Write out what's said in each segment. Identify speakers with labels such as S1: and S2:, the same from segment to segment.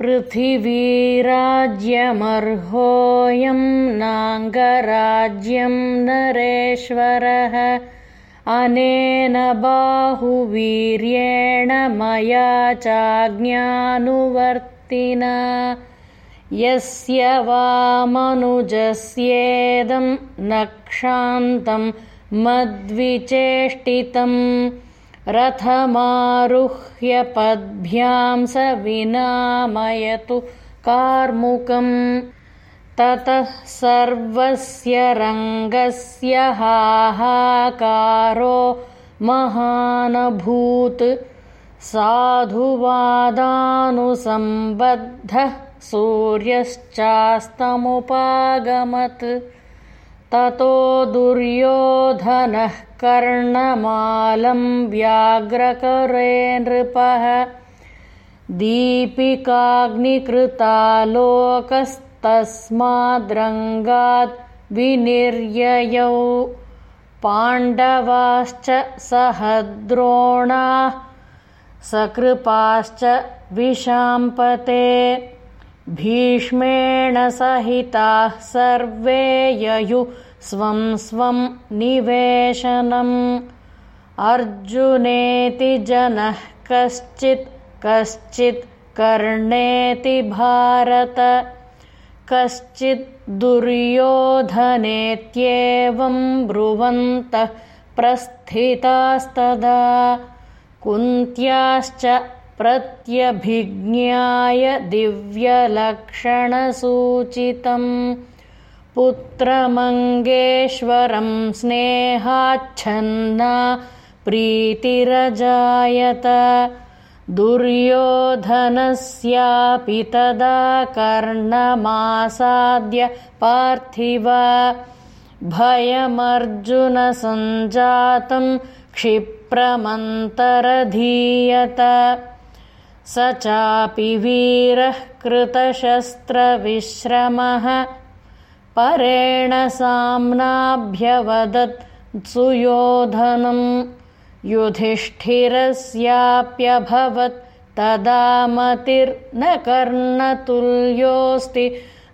S1: पृथिवीराज्यमर्होऽयं नाङ्गराज्यं नरेश्वरः। अनेन बाहुवीर्येण मया चाज्ञानुवर्तिना। यस्य वामनुजस्येदं नक्षान्तं मद्विचेष्टितम् रथमारुह्य पद्भ्यां स विनामयतु कार्मुकम्। ततः सर्वस्य रङ्गस्य हाहाकारो महानभूत्। साधुवादानुसम्बद्धः सूर्यश्चास्तमुपागमत् ततो दुर्योधनः कर्णमालं व्याघ्रकरे नृपः। दीपिकाग्निकृतालोकस्तस्माद्रङ्गाद् विनिर्ययौ। पाण्डवाश्च सहद्रोणाः। सकृपाश्च विशाम्पते भीष्मेण सहिताः सर्वे ययु स्वं स्वं निवेशनम्। अर्जुनेति जनः कश्चित् कश्चित् कर्णेति भारत। कश्चित् दुर्योधनेत्येवं ब्रुवन्तः प्रस्थितास्तदा। कुन्त्याश्च प्रत्यभिज्ञाय दिव्यलक्षणसूचितम् पुत्रमङ्गेश्वरं स्नेहाच्छन्ना प्रीतिरजायत दुर्योधनस्यापि तदा कर्णमासाद्य पार्थिव। भयमर्जुनसञ्जातं क्षिप्रमन्तरधीयत स चापि वीरः कृतशस्त्रविश्रमः। परेण साम्नाभ्यवदत् सुयोधनम्। युधिष्ठिरस्याप्यभवत् तदा मतिर्न कर्णतुल्योऽस्ति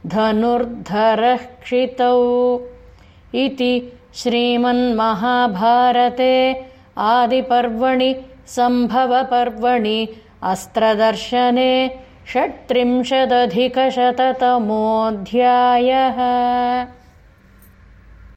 S1: धनुर्धरः क्षितौ। इति श्रीमन्महाभारते आदिपर्वणि सम्भवपर्वणि अस्त्रदर्शने षट्त्रिंशदधिकशततमोऽध्यायः